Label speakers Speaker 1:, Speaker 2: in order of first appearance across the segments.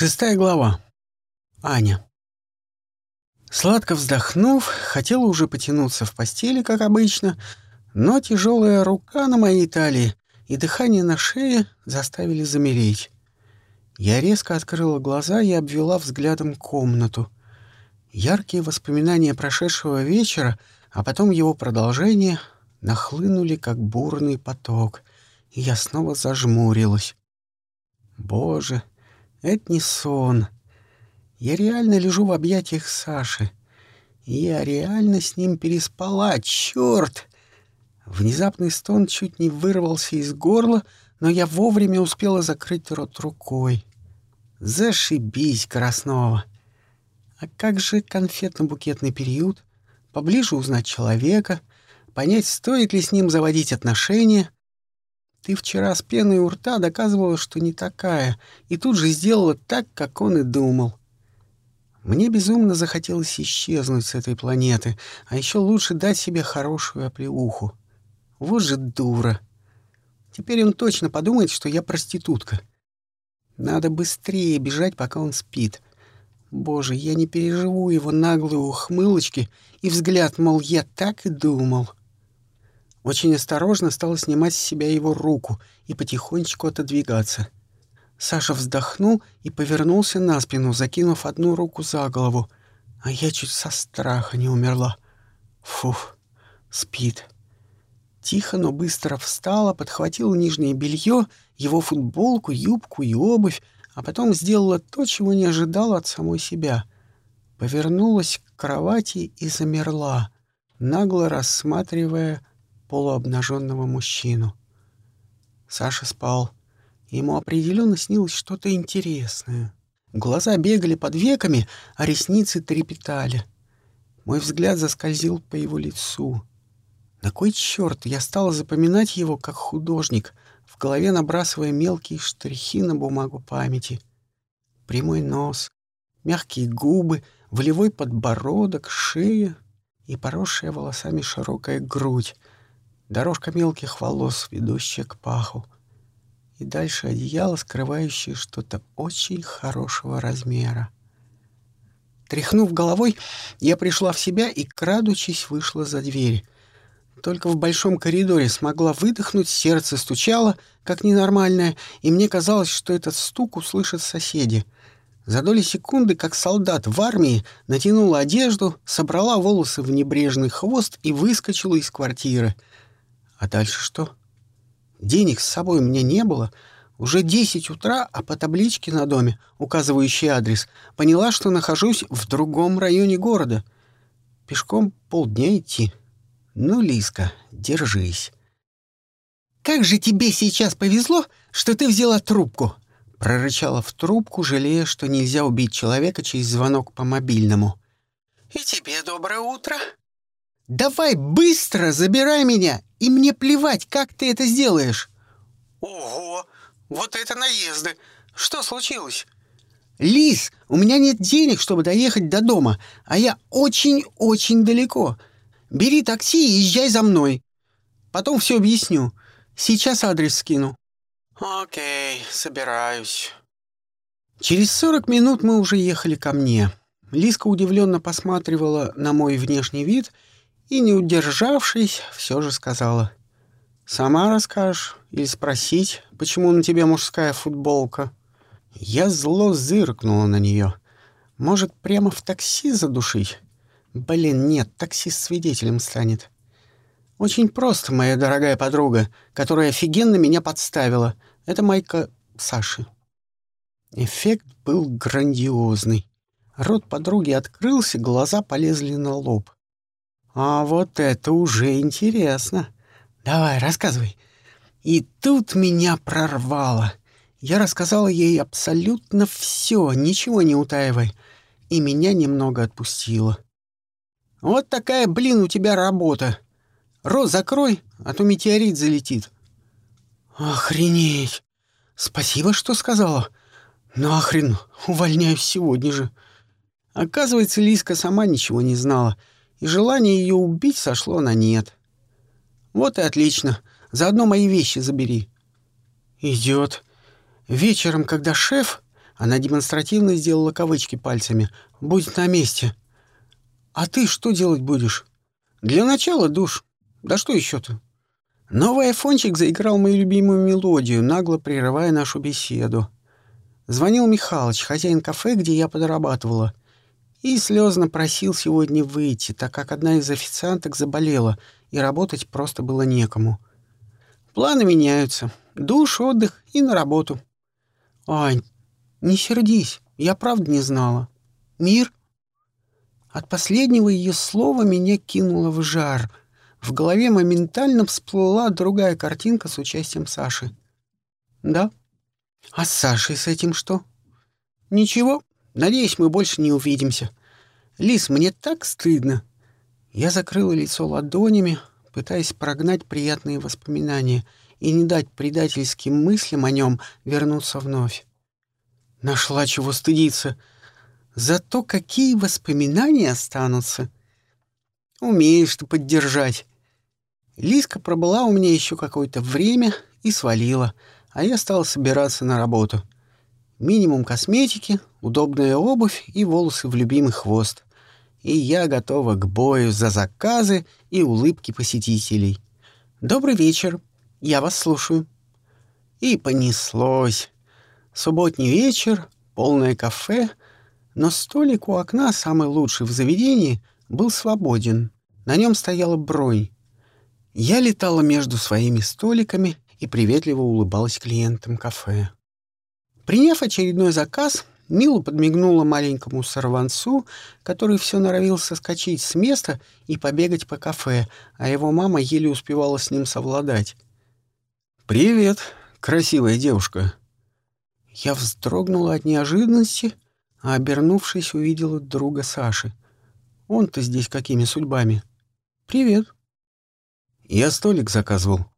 Speaker 1: Шестая глава. Аня. Сладко вздохнув, хотела уже потянуться в постели, как обычно, но тяжелая рука на моей талии и дыхание на шее заставили замереть. Я резко открыла глаза и обвела взглядом комнату. Яркие воспоминания прошедшего вечера, а потом его продолжение, нахлынули, как бурный поток, и я снова зажмурилась. Боже, это не сон. Я реально лежу в объятиях Саши. Я реально с ним переспала, черт! Внезапный стон чуть не вырвался из горла, но я вовремя успела закрыть рот рукой. Зашибись, Краснова! А как же конфетно-букетный период? Поближе узнать человека, понять, стоит ли с ним заводить отношения — ты вчера с пеной у рта доказывала, что не такая, и тут же сделала так, как он и думал. Мне безумно захотелось исчезнуть с этой планеты, а еще лучше дать себе хорошую оплеуху. Вот же дура. Теперь он точно подумает, что я проститутка. Надо быстрее бежать, пока он спит. Боже, я не переживу его наглые ухмылочки и взгляд, мол, я так и думал. Очень осторожно стала снимать с себя его руку и потихонечку отодвигаться. Саша вздохнул и повернулся на спину, закинув одну руку за голову. А я чуть со страха не умерла. Фух, спит. Тихо, но быстро встала, подхватила нижнее белье, его футболку, юбку и обувь, а потом сделала то, чего не ожидала от самой себя. Повернулась к кровати и замерла, нагло рассматривая полуобнаженного мужчину. Саша спал. Ему определенно снилось что-то интересное. Глаза бегали под веками, а ресницы трепетали. Мой взгляд заскользил по его лицу. На кой черт я стала запоминать его как художник, в голове набрасывая мелкие штрихи на бумагу памяти. Прямой нос, мягкие губы, волевой подбородок, шея и поросшая волосами широкая грудь — дорожка мелких волос, ведущая к паху, и дальше одеяло, скрывающее что-то очень хорошего размера. Тряхнув головой, я пришла в себя и, крадучись, вышла за дверь. Только в большом коридоре смогла выдохнуть, сердце стучало, как ненормальное, и мне казалось, что этот стук услышат соседи. За доли секунды, как солдат в армии, натянула одежду, собрала волосы в небрежный хвост и выскочила из квартиры — а дальше что? Денег с собой у меня не было. Уже десять утра, а по табличке на доме, указывающей адрес, поняла, что нахожусь в другом районе города. Пешком полдня идти. Ну, Лиска, держись. «Как же тебе сейчас повезло, что ты взяла трубку!» Прорычала в трубку, жалея, что нельзя убить человека через звонок по мобильному. «И тебе доброе утро!» «Давай быстро забирай меня, и мне плевать, как ты это сделаешь!» «Ого! Вот это наезды! Что случилось?» «Лис, у меня нет денег, чтобы доехать до дома, а я очень-очень далеко. Бери такси и езжай за мной. Потом все объясню. Сейчас адрес скину». «Окей, собираюсь». Через сорок минут мы уже ехали ко мне. Лиска удивленно посматривала на мой внешний вид — и, не удержавшись, все же сказала. «Сама расскажешь или спросить, почему на тебе мужская футболка?» Я зло зыркнула на нее. «Может, прямо в такси задушить?» «Блин, нет, такси свидетелем станет». «Очень просто, моя дорогая подруга, которая офигенно меня подставила. Это майка Саши». Эффект был грандиозный. Рот подруги открылся, глаза полезли на лоб. А вот это уже интересно. Давай, рассказывай. И тут меня прорвало. Я рассказала ей абсолютно все, ничего не утаивай. И меня немного отпустило. Вот такая, блин, у тебя работа. Рот закрой, а то метеорит залетит. Охренеть. Спасибо, что сказала. Нахрен, увольняюсь сегодня же. Оказывается, Лиска сама ничего не знала — и желание ее убить сошло на нет. Вот и отлично. Заодно мои вещи забери. Идет. Вечером, когда шеф, Она демонстративно сделала кавычки пальцами. «Будь на месте». «А ты что делать будешь?» «Для начала душ. Да что еще-то?» Новый айфончик заиграл мою любимую мелодию, нагло прерывая нашу беседу. Звонил Михалыч, хозяин кафе, где я подрабатывала, и слезно просил сегодня выйти, так как одна из официанток заболела, и работать просто было некому. Планы меняются. Душ, отдых и на работу. Ань, не сердись, я правда не знала. Мир? От последнего ее слова меня кинуло в жар. В голове моментально всплыла другая картинка с участием Саши. Да? А с Сашей с этим что? Ничего, надеюсь, мы больше не увидимся. Лис, мне так стыдно. Я закрыла лицо ладонями, пытаясь прогнать приятные воспоминания и не дать предательским мыслям о нем вернуться вновь. Нашла чего стыдиться. Зато какие воспоминания останутся. Умеешь ты поддержать. Лиска пробыла у меня еще какое-то время и свалила, а я стал собираться на работу. Минимум косметики, удобная обувь и волосы в любимый хвост и я готова к бою за заказы и улыбки посетителей. «Добрый вечер. Я вас слушаю». И понеслось. Субботний вечер, полное кафе, но столик у окна, самый лучший в заведении, был свободен. На нем стояла бронь. Я летала между своими столиками и приветливо улыбалась клиентам кафе. Приняв очередной заказ, Мила подмигнула маленькому сорванцу, который все норовил соскочить с места и побегать по кафе, а его мама еле успевала с ним совладать. «Привет, красивая девушка!» Я вздрогнула от неожиданности, а, обернувшись, увидела друга Саши. Он-то здесь какими судьбами? «Привет!» «Я столик заказывал».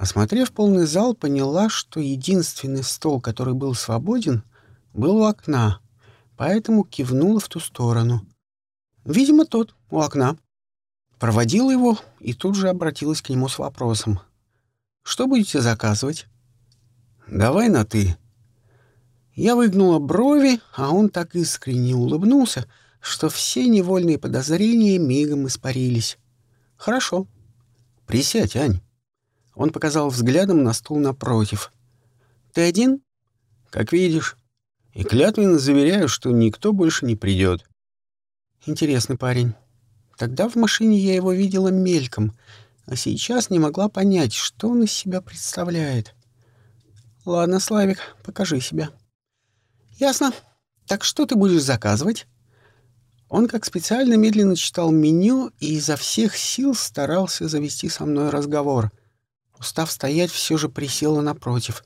Speaker 1: Осмотрев полный зал, поняла, что единственный стол, который был свободен, был у окна, поэтому кивнула в ту сторону. Видимо, тот, у окна. Проводила его и тут же обратилась к нему с вопросом. «Что будете заказывать?» «Давай на «ты». Я выгнула брови, а он так искренне улыбнулся, что все невольные подозрения мигом испарились. «Хорошо. Присядь, Ань». Он показал взглядом на стул напротив. «Ты один?» «Как видишь» и клятвенно заверяю, что никто больше не придет. Интересный парень. Тогда в машине я его видела мельком, а сейчас не могла понять, что он из себя представляет. Ладно, Славик, покажи себя. Ясно. Так что ты будешь заказывать? Он как специально медленно читал меню и изо всех сил старался завести со мной разговор. Устав стоять, все же присела напротив.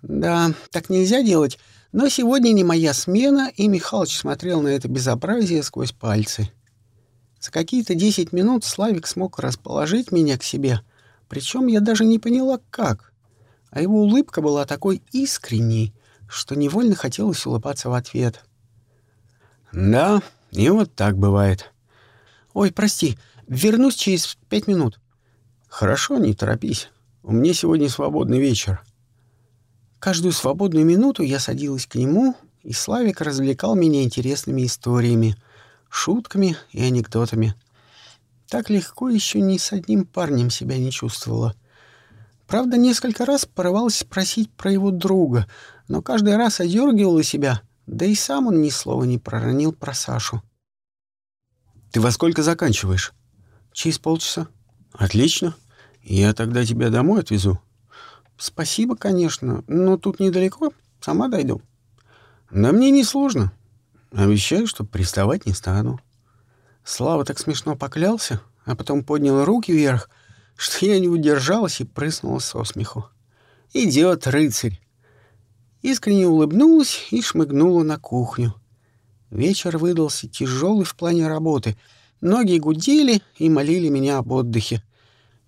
Speaker 1: Да, так нельзя делать. Но сегодня не моя смена, и Михалыч смотрел на это безобразие сквозь пальцы. За какие-то десять минут Славик смог расположить меня к себе, причем я даже не поняла, как. А его улыбка была такой искренней, что невольно хотелось улыбаться в ответ. «Да, и вот так бывает». «Ой, прости, вернусь через пять минут». «Хорошо, не торопись. У меня сегодня свободный вечер». Каждую свободную минуту я садилась к нему, и Славик развлекал меня интересными историями, шутками и анекдотами. Так легко еще ни с одним парнем себя не чувствовала. Правда, несколько раз порывалась спросить про его друга, но каждый раз одергивала себя, да и сам он ни слова не проронил про Сашу. «Ты во сколько заканчиваешь?» «Через полчаса». «Отлично. Я тогда тебя домой отвезу. «Спасибо, конечно, но тут недалеко, сама дойду». «Да мне не сложно. Обещаю, что приставать не стану». Слава так смешно поклялся, а потом поднял руки вверх, что я не удержалась и прыснула со смеху. «Идет рыцарь!» Искренне улыбнулась и шмыгнула на кухню. Вечер выдался тяжелый в плане работы. Ноги гудели и молили меня об отдыхе.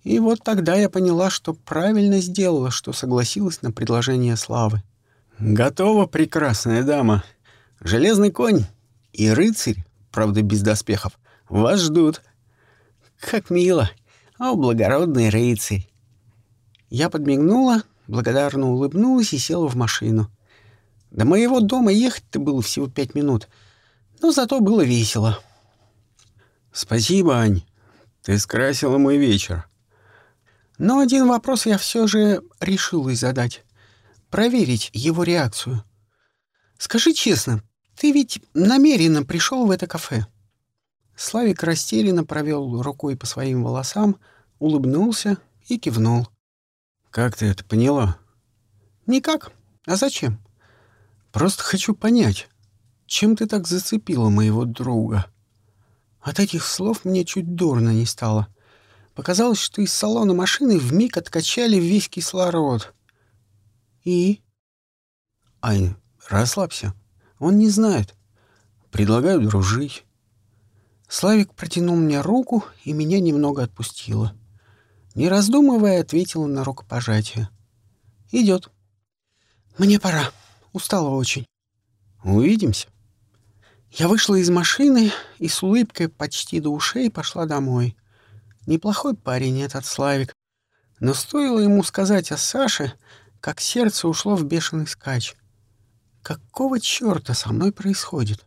Speaker 1: И вот тогда я поняла, что правильно сделала, что согласилась на предложение Славы. «Готова, прекрасная дама. Железный конь и рыцарь, правда, без доспехов, вас ждут». «Как мило! О, благородный рыцарь!» Я подмигнула, благодарно улыбнулась и села в машину. До моего дома ехать-то было всего пять минут, но зато было весело.
Speaker 2: Спасибо, Ань. Ты скрасила мой вечер.
Speaker 1: Но один вопрос я все же решилась задать. Проверить его реакцию. Скажи честно, ты ведь намеренно пришел в это кафе? Славик растерянно провел рукой по своим волосам, улыбнулся и кивнул.
Speaker 2: «Как ты это поняла?»
Speaker 1: «Никак. А зачем?»
Speaker 2: «Просто хочу понять, чем ты так зацепила моего друга?»
Speaker 1: От этих слов мне чуть дурно не стало. Показалось, что из салона машины вмиг откачали весь кислород. «И?»
Speaker 2: «Ань, расслабься. Он не знает. Предлагаю дружить».
Speaker 1: Славик протянул мне руку, и меня немного отпустило. Не раздумывая, ответила на рукопожатие. «Идет. Мне пора. Устала очень».
Speaker 2: «Увидимся».
Speaker 1: Я вышла из машины и с улыбкой почти до ушей пошла домой. Неплохой парень этот Славик. Но стоило ему сказать о Саше, как сердце ушло в бешеный скач. Какого черта со мной происходит?